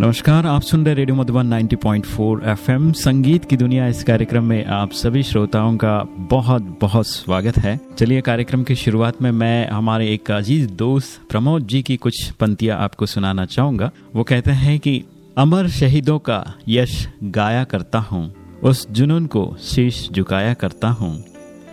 नमस्कार, आप सुन रहे रेडियो मधुबन 90.4 एफएम। संगीत की दुनिया इस कार्यक्रम में आप सभी श्रोताओं का बहुत बहुत स्वागत है। चलिए, कार्यक्रम की शुरुआत में मैं, हमारे एक अज़ीज़ दोस्त प्रमोद जी की कुछ पंक्तियाँ आपको सुनाना चाहूँगा। वो कहते हैं कि, अमर शहीदों का यश गाया करता हूँ, उस जुनून को शीश झुकाया करता हूँ।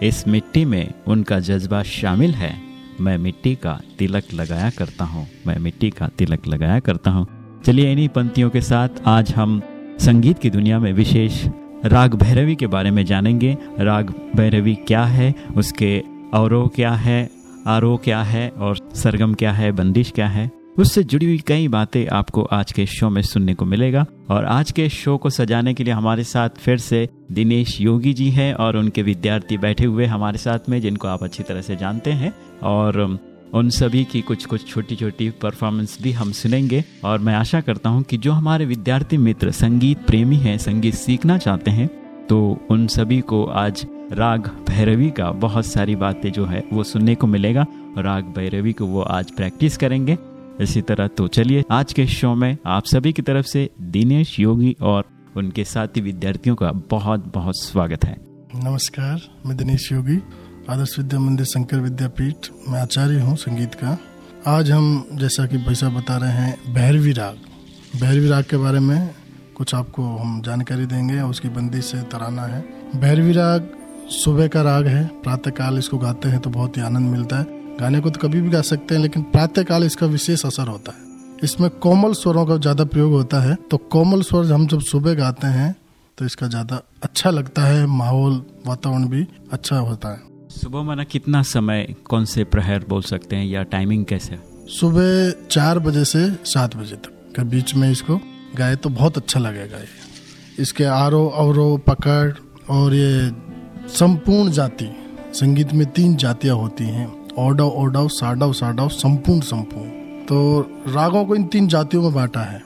इस मिट्टी में उनका जज्बा शामिल है, मैं मिट्टी का तिलक लगाया करता हूँ, मैं मिट्टी का तिलक लगाया करता हूँ। चलिए इन्हीं पंक्तियों के साथ आज हम संगीत की दुनिया में विशेष राग भैरवी के बारे में जानेंगे। राग भैरवी क्या है? उसके अवरोह क्या है? आरोह क्या है? और सरगम क्या है? बंदिश क्या है? उससे जुड़ी हुई कई बातें आपको आज के शो में सुनने को मिलेगा। और आज के शो को सजाने के लिए हमारे साथ फिर से दिनेश योगी जी हैं और उनके विद्यार्थी बैठे हुए हमारे साथ में, जिनको आप अच्छी तरह से जानते हैं। और उन सभी की कुछ कुछ छोटी छोटी परफॉर्मेंस भी हम सुनेंगे। और मैं आशा करता हूँ कि जो हमारे विद्यार्थी मित्र संगीत प्रेमी हैं, संगीत सीखना चाहते हैं तो उन सभी को आज राग भैरवी का बहुत सारी बातें जो है वो सुनने को मिलेगा। राग भैरवी को वो आज प्रैक्टिस करेंगे। इसी तरह तो चलिए, आज के शो में आप सभी की तरफ़ से दिनेश, योगी और उनके साथी विद्यार्थियों का बहुत बहुत स्वागत है। नमस्कार, मैं दिनेश योगी। आदर्श विद्या मंदिर शंकर विद्यापीठ मैं आचार्य हूँ संगीत का। आज हम, जैसा कि भैसा बता रहे हैं, भैरवी राग। भैरवी राग के बारे में कुछ आपको हम जानकारी देंगे और उसकी बंदी से तराना है। भैरवी राग सुबह का राग है प्रातः काल इसको गाते हैं तो बहुत ही आनंद मिलता है। गाने को तो कभी भी गा सकते हैं, लेकिन प्रातः काल इसका विशेष असर होता है। इसमें कोमल स्वरों का ज़्यादा प्रयोग होता है तो कोमल स्वर हम जब सुबह गाते हैं तो इसका ज़्यादा अच्छा लगता है, माहौल, वातावरण भी अच्छा होता है। सुबह माना कितना समय, कौन से प्रहर बोल सकते हैं या टाइमिंग कैसे? सुबह चार बजे से सात बजे तक के बीच में इसको गाए तो बहुत अच्छा लगेगा ये। इसके आरो अवरो पकड़ और ये संपूर्ण जाति, संगीत में तीन जातियाँ होती हैं। ओडव ओडव साडव साडव, संपूर्ण संपूर्ण। तो रागों को इन तीन जातियों में बांटा है।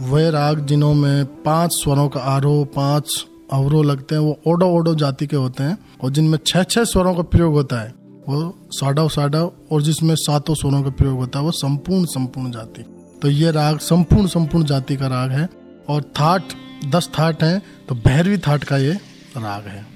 वह राग जिन्हों में पाँच स्वरों का आरोह पाँच अवरो लगते हैं, वो ओडो ओडो जाति के होते हैं और जिनमें छह छह स्वरों का प्रयोग होता है, वो साडव साडव और जिसमें सातों स्वरों का प्रयोग होता है, वो संपूर्ण संपूर्ण जाति। तो ये राग संपूर्ण संपूर्ण जाति का राग है और थाट, दस थाट हैं तो भैरवी थाट का ये राग है।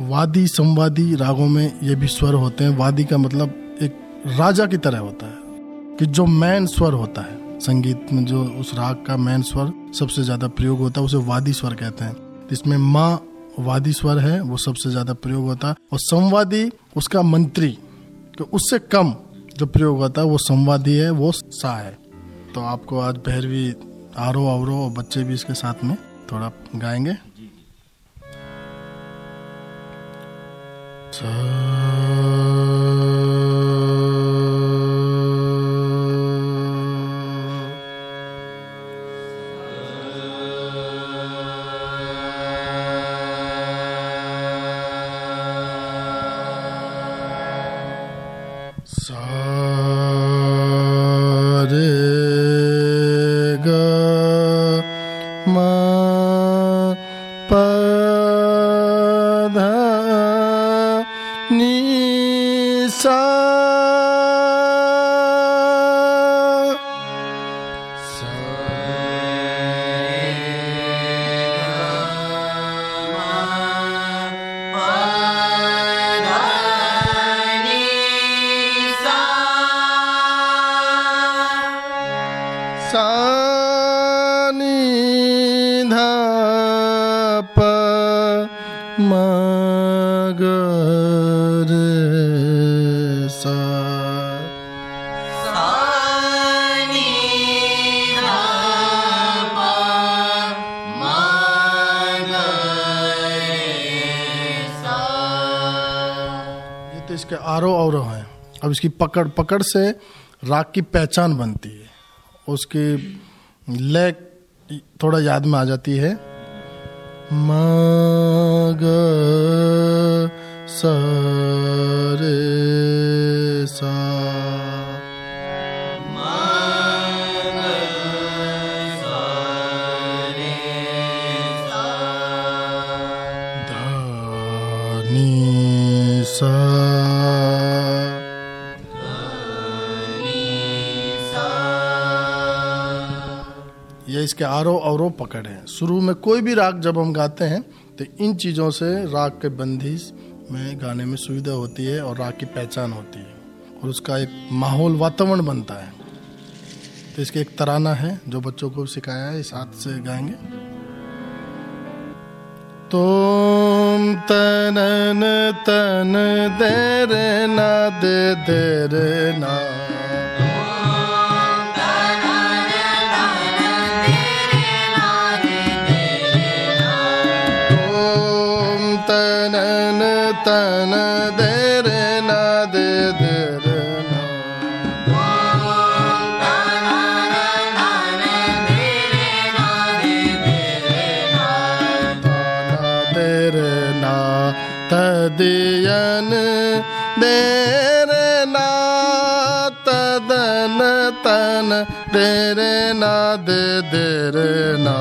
वादी, संवादी रागों में ये भी स्वर होते हैं। वादी का मतलब एक राजा की तरह होता है कि जो मैन स्वर होता है। संगीत में जो उस राग का मैन स्वर सबसे ज़्यादा प्रयोग होता है, उसे वादी स्वर कहते हैं। इसमें माँ वादी स्वर है, वो सबसे ज़्यादा प्रयोग होता। है और संवादी, उसका मंत्री तो उससे कम जो प्रयोग होता है वो संवादी है, वो सा है। तो आपको आज भैरवी आरो आवरो और बच्चे भी इसके साथ में थोड़ा गाएँगे। इसके आरो और हैं। अब इसकी पकड़ पकड़ से राग की पहचान बनती है। उसकी लय थोड़ा याद में आ जाती है। मग सरे सा इसके आरोह अवरोह पकड़ है। शुरू में कोई भी राग जब हम गाते हैं तो इन चीज़ों से राग के बंदिश में गाने में सुविधा होती है और राग की पहचान होती है और उसका एक माहौल वातावरण बनता है। तो इसके एक तराना है जो बच्चों को सिखाया है, इस हाथ से गाएँगे। तुम तनन तन दे ना, दे दे ना। रे ना दे दे रे ना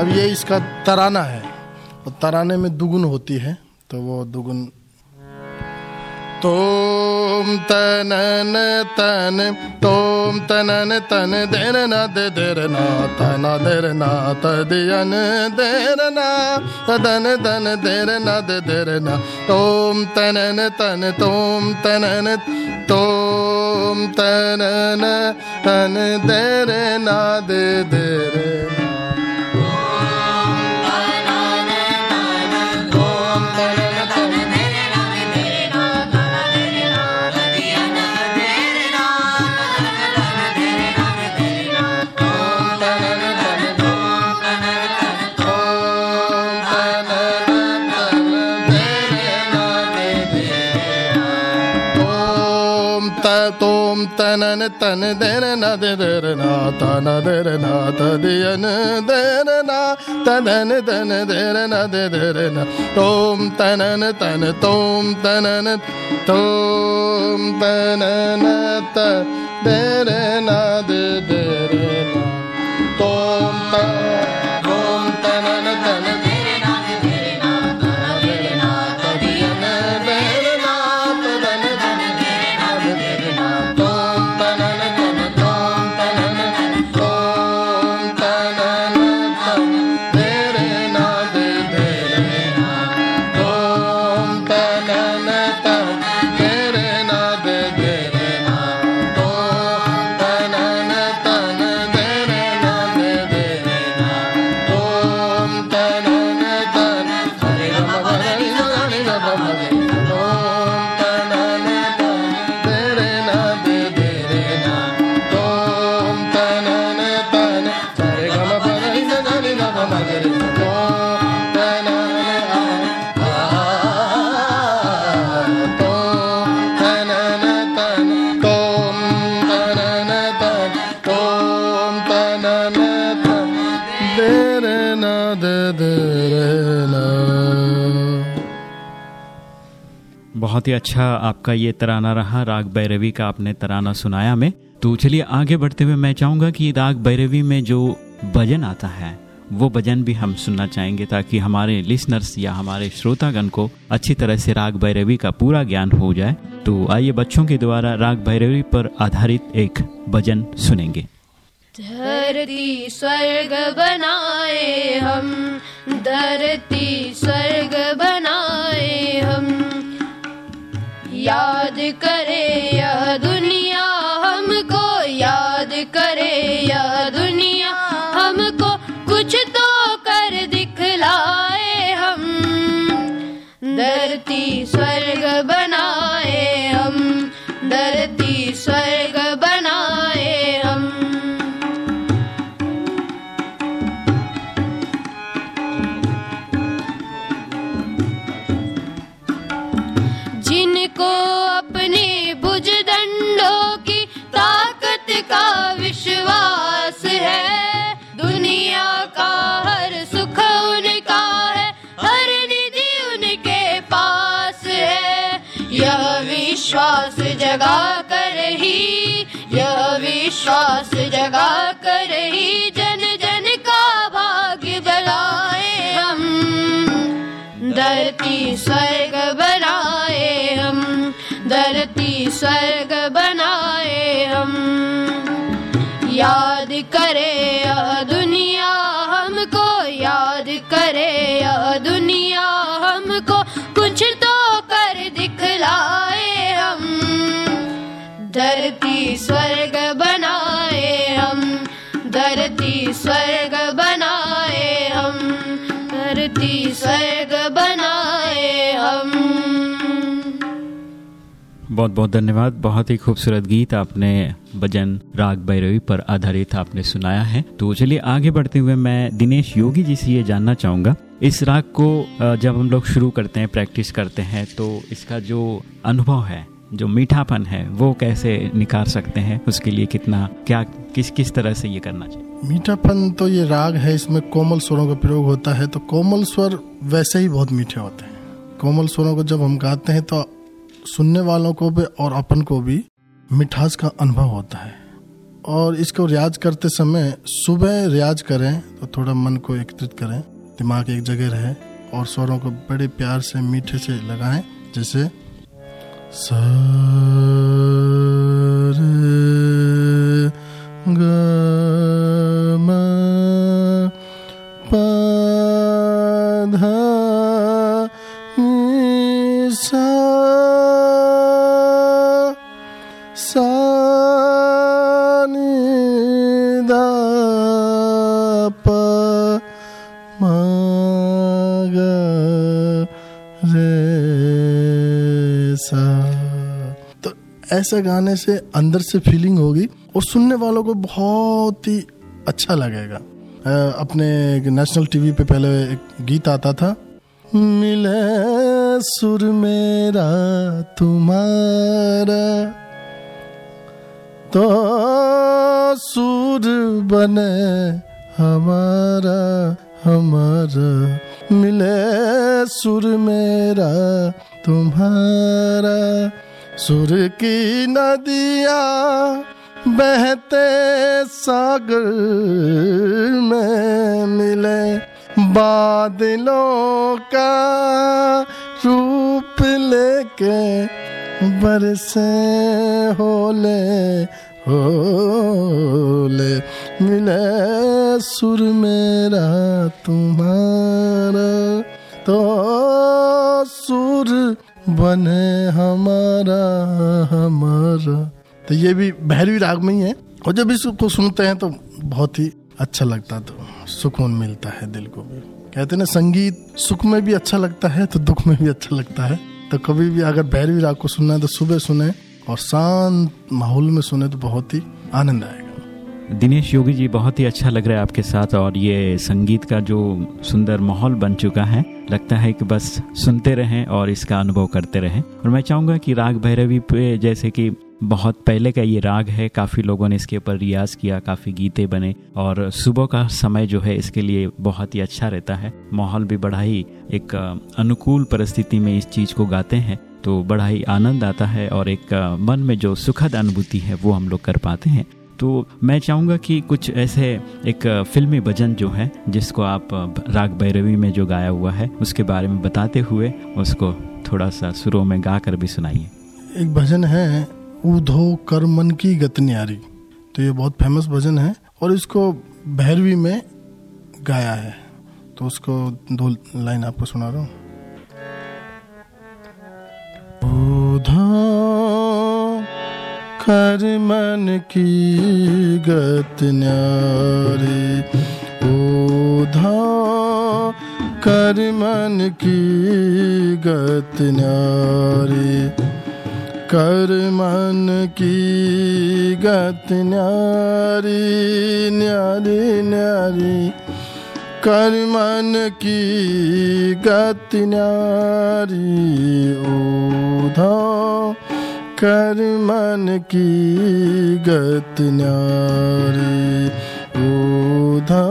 अब ये इसका तराना है। और तराने में दुगुन होती है तो वो दुगुन तोम तनन तन, तोम तनन तन, देर ना दे, देर ना तना, देर ना तदियन, देर ना तदन दन देर ना दे, देर ना तोम तनन तन, तोम तनन तोम तनन तन, देर ना दे, देर தனன தன தன தரனா தன தரனா ததியன தரனா தனன தன தரன தரனா தோம் தனன தன தோம் தனன தோம் தனன த தரனா தரனா தோம் தோம் தனன தன बहुत ही अच्छा आपका ये तराना रहा, राग भैरवी का आपने तराना सुनाया में तो चलिए आगे बढ़ते हुए मैं चाहूँगा कि राग भैरवी में जो भजन आता है, वो भजन भी हम सुनना चाहेंगे ताकि हमारे लिसनर्स या हमारे श्रोतागण को अच्छी तरह से राग भैरवी का पूरा ज्ञान हो जाए। तो आइए बच्चों के द्वारा राग भैरवी पर आधारित एक भजन सुनेंगे। धरती स्वर्ग बनाए हम, धरती स्वर्ग हम याद करे। स्वर्ग बनाए हम, धरती स्वर्ग बनाए हम। बहुत बहुत धन्यवाद। बहुत ही खूबसूरत गीत आपने भजन राग भैरवी पर आधारित आपने सुनाया है। तो चलिए आगे बढ़ते हुए मैं दिनेश योगी जी से ये जानना चाहूँगा। इस राग को जब हम लोग शुरू करते हैं, प्रैक्टिस करते हैं तो इसका जो अनुभव है जो मीठापन है, वो कैसे निकाल सकते हैं? उसके लिए कितना, क्या, किस किस तरह से ये करना चाहिए? मीठापन तो ये राग है, इसमें कोमल स्वरों का प्रयोग होता है तो कोमल स्वर वैसे ही बहुत मीठे होते हैं। कोमल स्वरों को जब हम गाते हैं तो सुनने वालों को भी और अपन को भी मिठास का अनुभव होता है। और इसको रियाज करते समय सुबह रियाज करें तो थोड़ा मन को एकत्रित करें, दिमाग एक जगह रहे, और स्वरों को बड़े प्यार से, मीठे से लगाएँ, जैसे स ऐसा गाने से अंदर से फीलिंग होगी और सुनने वालों को बहुत ही अच्छा लगेगा। अपने नेशनल टीवी पे पहले एक गीत आता था, मिले सुर मेरा तुम्हारा तो सुर बने हमारा हमारा, मिले सुर मेरा तुम्हारा सुर की नदिया बहते सागर में मिले। बादलों का रूप लेके बरसे होले होले। मिले सुर मेरा तुम्हारा तो सुर बने हमारा हमारा। तो ये भी भैरवी राग में ही है। और जब इसको सुनते हैं तो बहुत ही अच्छा लगता तो सुकून मिलता है दिल को भी। कहते ना, संगीत सुख में भी अच्छा लगता है तो दुख में भी अच्छा लगता है। तो कभी भी अगर भैरवी राग को सुनना है तो सुबह सुने और शांत माहौल में सुने तो बहुत ही आनंद आएगा। दिनेश योगी जी, बहुत ही अच्छा लग रहा है आपके साथ और ये संगीत का जो सुंदर माहौल बन चुका है, लगता है कि बस सुनते रहें और इसका अनुभव करते रहें। और मैं चाहूँगा कि राग भैरवी पे, जैसे कि बहुत पहले का ये राग है, काफ़ी लोगों ने इसके ऊपर रियाज किया, काफ़ी गीते बने और सुबह का समय जो है, इसके लिए बहुत ही अच्छा रहता है। माहौल भी बड़ा ही एक अनुकूल परिस्थिति में इस चीज़ को गाते हैं तो बड़ा ही आनंद आता है और एक मन में जो सुखद अनुभूति है, वो हम लोग कर पाते हैं। तो मैं चाहूँगा कि कुछ ऐसे एक फिल्मी भजन जो है, जिसको आप राग भैरवी में जो गाया हुआ है, उसके बारे में बताते हुए उसको थोड़ा सा सुरों में गा कर भी सुनाइए। एक भजन है उधो कर मन की गत न्यारी तो ये बहुत फ़ेमस भजन है और इसको भैरवी में गाया है। तो उसको दो लाइन आपको सुना रहा हूँ। कर मन की गत न्यारी। उधो कर मन की गत न्यारी। कर मन की गत न्यारी न्यारी न्यारी। कर मन की गत न्यारी ओधो कर मन की गत न्यारी। ओधो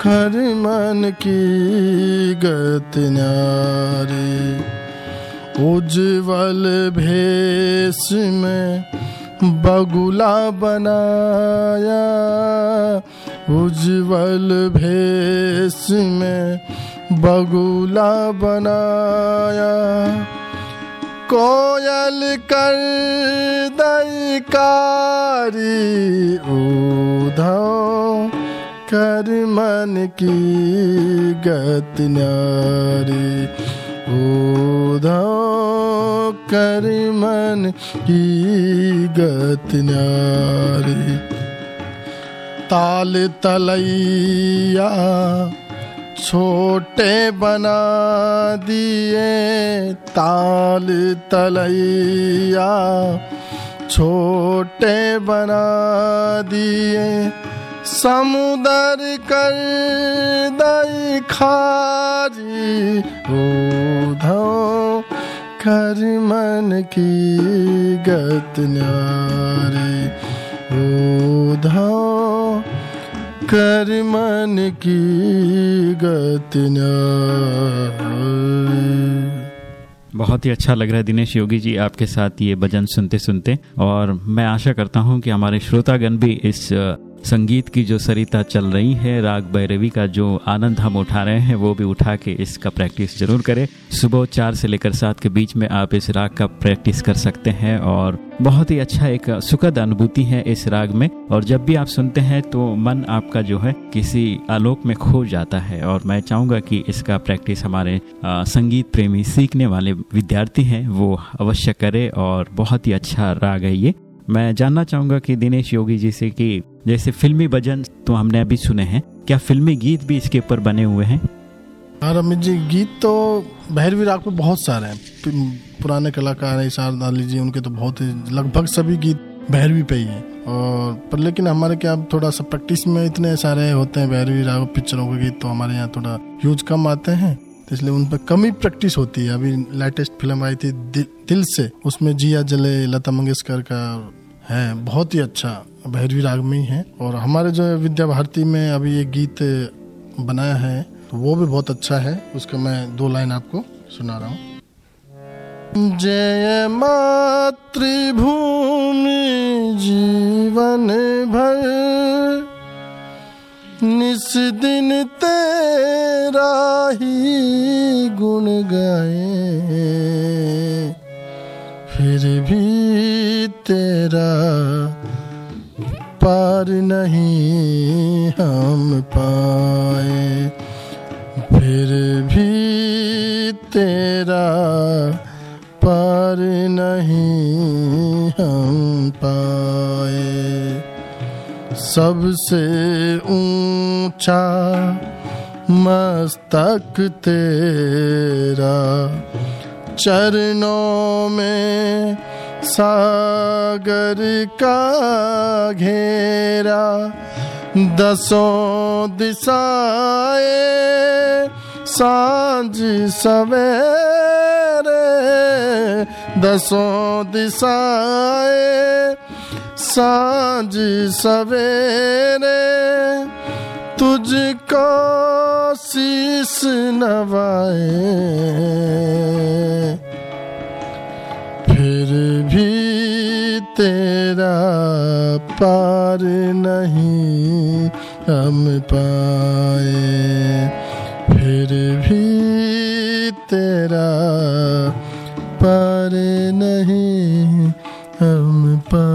कर मन की गत न्यारी। उज्जवल भेष में बगुला बनाया। उज्जवल भेष में बगुला बनाया। कोयल कर दैकारी उधो कर मन की गत नारी उधो कर मन की गत नारी ताल तलैया छोटे बना दिए, ताल तलैया। छोटे बना दिए, समुदर कर दई खारी। उधो कर मन की गत न्यारी। उधो कर मन की गति बहुत ही अच्छा लग रहा है दिनेश योगी जी आपके साथ ये भजन सुनते सुनते और मैं आशा करता हूँ कि हमारे श्रोतागण भी इस संगीत की जो सरिता चल रही है, राग भैरवी का जो आनंद हम उठा रहे हैं, वो भी उठा के इसका प्रैक्टिस ज़रूर करें। सुबह चार से लेकर सात के बीच में आप इस राग का प्रैक्टिस कर सकते हैं और बहुत ही अच्छा एक सुखद अनुभूति है इस राग में। और जब भी आप सुनते हैं तो मन आपका जो है किसी आलोक में खो जाता है और मैं चाहूँगा कि इसका प्रैक्टिस हमारे संगीत प्रेमी, सीखने वाले विद्यार्थी हैं, वो अवश्य करें और बहुत ही अच्छा राग है ये। मैं जानना चाहूँगा कि दिनेश योगी जी से कि जैसे फिल्मी भजन तो हमने अभी सुने हैं। क्या फिल्मी गीत भी इसके ऊपर बने हुए हैं? हाँ रमित जी गीत तो भैरवी राग पे बहुत सारे हैं। पुराने कलाकार हैं इशार अली जी उनके तो बहुत ही लगभग सभी गीत भैरवी पे ही है। और पर लेकिन हमारे क्या थोड़ा सा प्रैक्टिस में इतने सारे होते हैं भैरवी राग पिक्चरों के गीत तो हमारे यहाँ थोड़ा यूज़ कम आते हैं। तो इसलिए उन पर कम ही प्रैक्टिस होती है। अभी लेटेस्ट फ़िल्म आई थी दिल, दिल से उसमें जिया जले लता मंगेशकर का है। बहुत ही अच्छा भैरवी राग में ही है। और हमारे जो विद्या भारती में अभी ये गीत बनाया है तो वो भी बहुत अच्छा है। उसका मैं दो लाइन आपको सुना रहा हूँ। जय मातृभूमि जीवन भर निस दिन तेरा ही गुण गाए। फिर भी तेरा पार नहीं हम पाए। फिर भी तेरा पार नहीं हम पाए। सबसे ऊँचा मस्तक तेरा, चरणों में सागर का घेरा दसों दिशाए साँझ सवेरे दसों दिशाए साँझ सवेरे तुझको शीस नवाए। तेरा पार नहीं हम पाए, फिर भी तेरा पार नहीं हम पाए।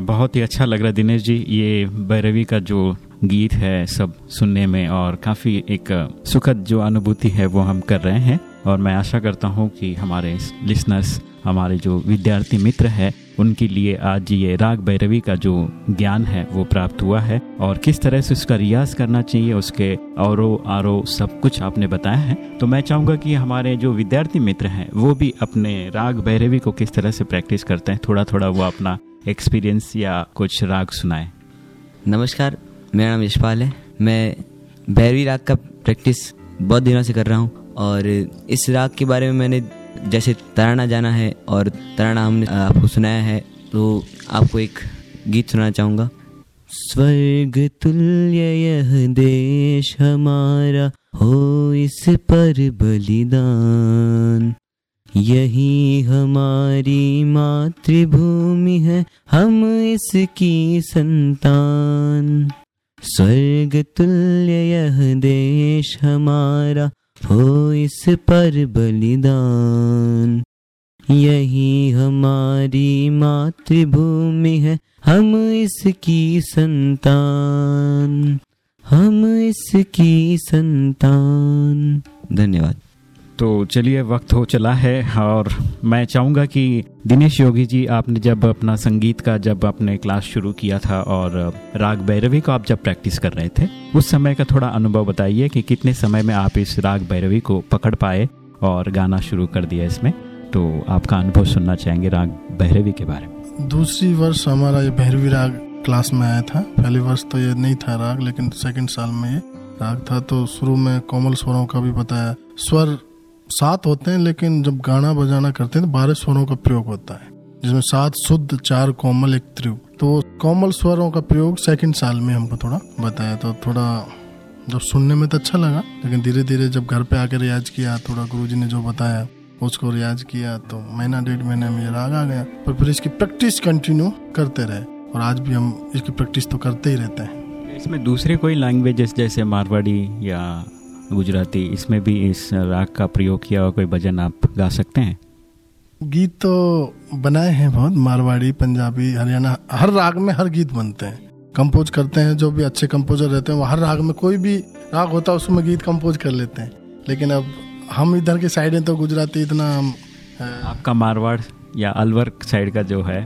बहुत ही अच्छा लग रहा दिनेश जी, ये भैरवी का जो गीत है सब सुनने में और काफ़ी एक सुखद जो अनुभूति है वो हम कर रहे हैं। और मैं आशा करता हूँ कि हमारे लिसनर्स हमारे जो विद्यार्थी मित्र है, उनके लिए आज ये राग भैरवी का जो ज्ञान है, वो प्राप्त हुआ है। और किस तरह से उसका रियाज करना चाहिए, उसके औरो आरो सब कुछ आपने बताया है। तो मैं चाहूँगा कि हमारे जो विद्यार्थी मित्र हैं, वो भी अपने राग भैरवी को किस तरह से प्रैक्टिस करते हैं। थोड़ा थोड़ा वो अपना एक्सपीरियंस या कुछ राग सुनाए। नमस्कार, मेरा नाम यशपाल है। मैं भैरवी राग का प्रैक्टिस बहुत दिनों से कर रहा हूँ। और इस राग के बारे में मैंने जैसे तराना जाना है और तराना हमने आपको सुनाया है तो आपको एक गीत सुनाना चाहूँगा। स्वर्ग तुल्य यह देश हमारा हो इस पर बलिदान। यही हमारी मातृभूमि है, हम इसकी संतान। स्वर्ग तुल्य यह देश हमारा हो इस पर बलिदान। यही हमारी मातृभूमि है, हम इसकी संतान। हम इसकी संतान। धन्यवाद। तो चलिए, वक्त हो चला है और मैं चाहूँगा कि दिनेश योगी जी, आपने जब अपना संगीत का जब आपने क्लास शुरू किया था और राग भैरवी को आप जब प्रैक्टिस कर रहे थे, उस समय का थोड़ा अनुभव बताइए कि कितने समय में आप इस राग भैरवी को पकड़ पाए और गाना शुरू कर दिया इसमें। तो आपका अनुभव सुनना चाहेंगे राग भैरवी के बारे में। दूसरी वर्ष हमारा ये भैरवी राग क्लास में आया था। पहले वर्ष तो ये नहीं था राग, लेकिन सेकंड साल में ये राग था। तो शुरू में कोमल स्वरों का भी बताया। स्वर सात होते हैं, लेकिन जब गाना बजाना करते हैं तो बारह स्वरों का प्रयोग होता है, जिसमें सात शुद्ध, चार कोमल, एक त्रिव। तो कोमल स्वरों का प्रयोग सेकंड साल में हमको थोड़ा बताया तो थोड़ा जब सुनने में तो अच्छा लगा, लेकिन धीरे धीरे जब घर पे आकर रियाज किया, थोड़ा गुरुजी ने जो बताया, उसको रियाज किया तो महीना, डेढ़ महीने में राग आ गया, पर फिर इसकी प्रैक्टिस कंटिन्यू करते रहे, और आज भी हम इसकी प्रैक्टिस तो करते ही रहते हैं। इसमें दूसरे कोई लैंग्वेजेस जैसे मारवाड़ी या गुजराती इसमें भी इस राग का प्रयोग किया हुआ कोई भजन आप गा सकते हैं? गीत तो बनाए हैं बहुत मारवाड़ी पंजाबी हरियाणा हर राग में हर गीत बनते हैं। कंपोज करते हैं जो भी अच्छे कंपोजर रहते हैं वो हर राग में कोई भी राग होता है उसमें गीत कंपोज कर लेते हैं। लेकिन अब हम इधर के साइड हैं तो गुजराती इतना हम आपका मारवाड़ या अलवर साइड का जो है?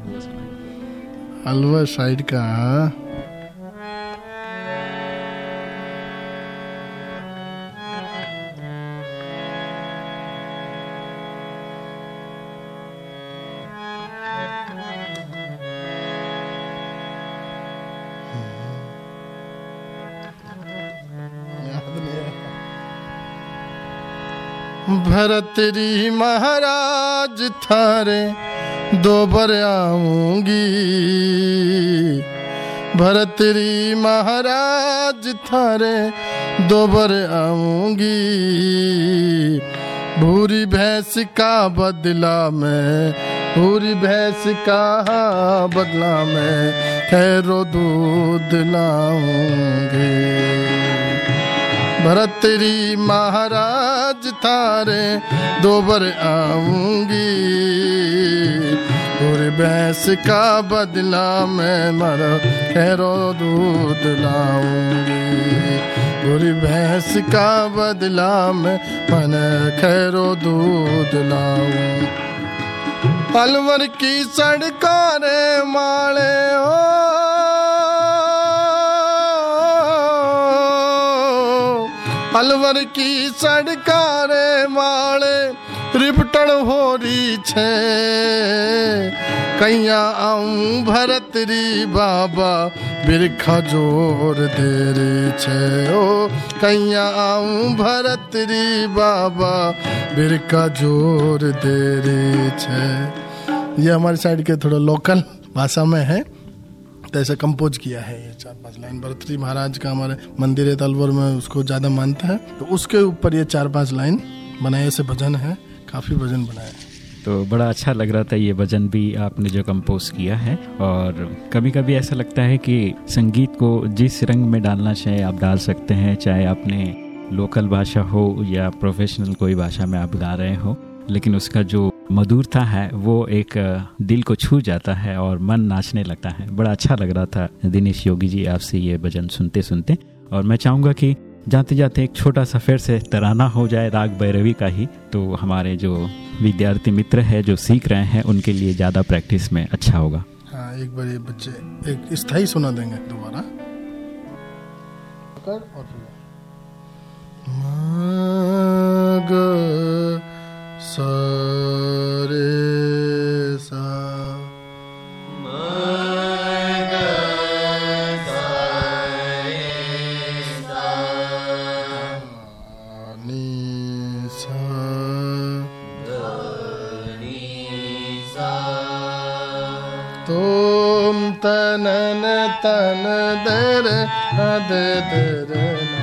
अलवर साइड का भरतरी महाराज थारे दो बर आऊँगी। भरतरी महाराज थारे दो बर आऊँगी। भूरी भैंस का बदला मैं, भूरी भैंस का बदला मैं, खैरो दूध लाऊँगी। भरतरी महाराज थारे दोबर आऊँगी। पूरे भैंस का बदला मैं मर खैरो दूध लाऊँगी। पूरी भैंस का बदला मैं मन खैरो दूध लाऊं अलवर की सड़कारे माले, ओ अलवर की सड़कारे माले रिपटण हो रही छे। कैया आऊँ भरतरी बाबा बिरखा ज़ोर दे रही छे। ओ कैया आऊँ भरतरी बाबा बिरखा ज़ोर दे रही छे। ये हमारी साइड के थोड़ा लोकल भाषा में है। तो ऐसा कंपोज किया है, ये चार पाँच लाइन भरतरी महाराज का हमारे मंदिर है, तलवर में उसको ज़्यादा मानते हैं तो उसके ऊपर ये चार पाँच लाइन बनाए, ऐसे भजन है, काफ़ी भजन बनाए हैं। तो बड़ा अच्छा लग रहा था ये भजन भी आपने जो कंपोज किया है, और कभी कभी ऐसा लगता है कि संगीत को जिस रंग में डालना चाहे आप डाल सकते हैं, चाहे अपने लोकल भाषा हो या प्रोफेशनल कोई भाषा में आप गा रहे हो, लेकिन उसका जो मधुरता है, वो एक दिल को छू जाता है और मन नाचने लगता है। बड़ा अच्छा लग रहा था दिनेश योगी जी आपसे ये भजन सुनते सुनते। और मैं चाहूँगा कि जाते जाते एक छोटा सा फिर से तराना हो जाए राग भैरवी का ही तो हमारे जो विद्यार्थी मित्र है, जो सीख रहे हैं, उनके लिए ज़्यादा प्रैक्टिस में अच्छा होगा। हाँ एक बार ये बच्चे, एक स्थायी सुना देंगे दोबारा। और फिर। ತನ ತನ ದರ ಅದ ದರ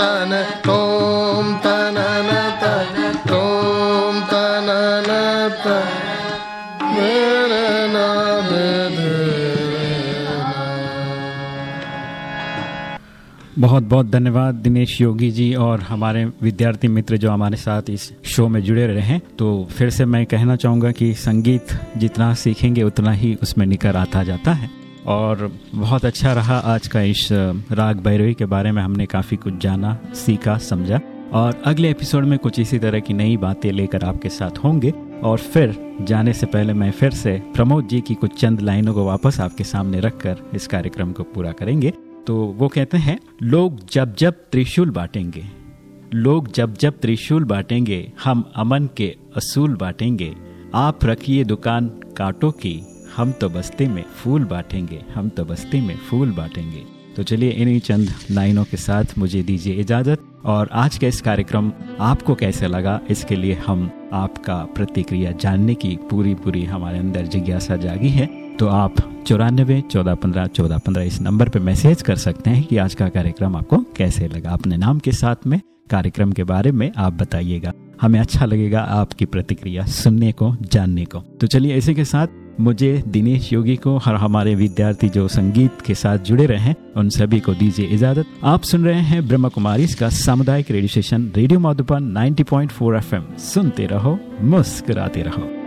तन दर हद दर बहुत बहुत धन्यवाद दिनेश योगी जी और हमारे विद्यार्थी मित्र जो हमारे साथ इस शो में जुड़े रहे हैं। तो फिर से मैं कहना चाहूँगा कि संगीत जितना सीखेंगे, उतना ही उसमें निकर आता जाता है। और बहुत अच्छा रहा आज का इस राग भैरवी के बारे में हमने काफ़ी कुछ जाना, सीखा, समझा। और अगले एपिसोड में कुछ इसी तरह की नई बातें लेकर आपके साथ होंगे। और फिर जाने से पहले मैं फिर से प्रमोद जी की कुछ चंद लाइनों को वापस आपके सामने रखकर इस कार्यक्रम को पूरा करेंगे। तो वो कहते हैं, लोग जब जब त्रिशूल बांटेंगे, लोग जब जब त्रिशूल बांटेंगे, हम अमन के असूल बांटेंगे। आप रखिए दुकान कांटों की हम तो बस्ती में फूल बांटेंगे, हम तो बस्ती में फूल बांटेंगे। तो चलिए इन्हीं चंद लाइनों के साथ मुझे दीजिए इजाज़त, और आज का इस कार्यक्रम आपको कैसे लगा, इसके लिए हम आपका प्रतिक्रिया जानने की पूरी पूरी हमारे अंदर जिज्ञासा जागी है। तो आप चौरानबे, चौदह पंद्रह चौदह पंद्रह इस नंबर पर मैसेज कर सकते हैं कि आज का कार्यक्रम आपको कैसे लगा। अपने नाम के साथ में, कार्यक्रम के बारे में आप बताइएगा। हमें अच्छा लगेगा आपकी प्रतिक्रिया सुनने को, जानने को। तो चलिए इसी के साथ मुझे दिनेश योगी को हर हमारे विद्यार्थी जो संगीत के साथ जुड़े रहे हैं, उन सभी को दीजिए इजाज़त। आप सुन रहे हैं ब्रह्म कुमारी इसका सामुदायिक radio station, radio Madhupan 90.4 FM. सुनते रहो, मुस्कुराते रहो।